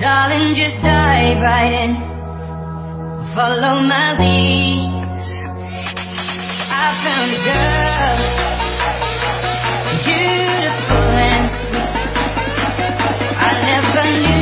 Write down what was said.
Darling, just dive right in. Follow my lead. I found a girl, beautiful and sweet. I never knew.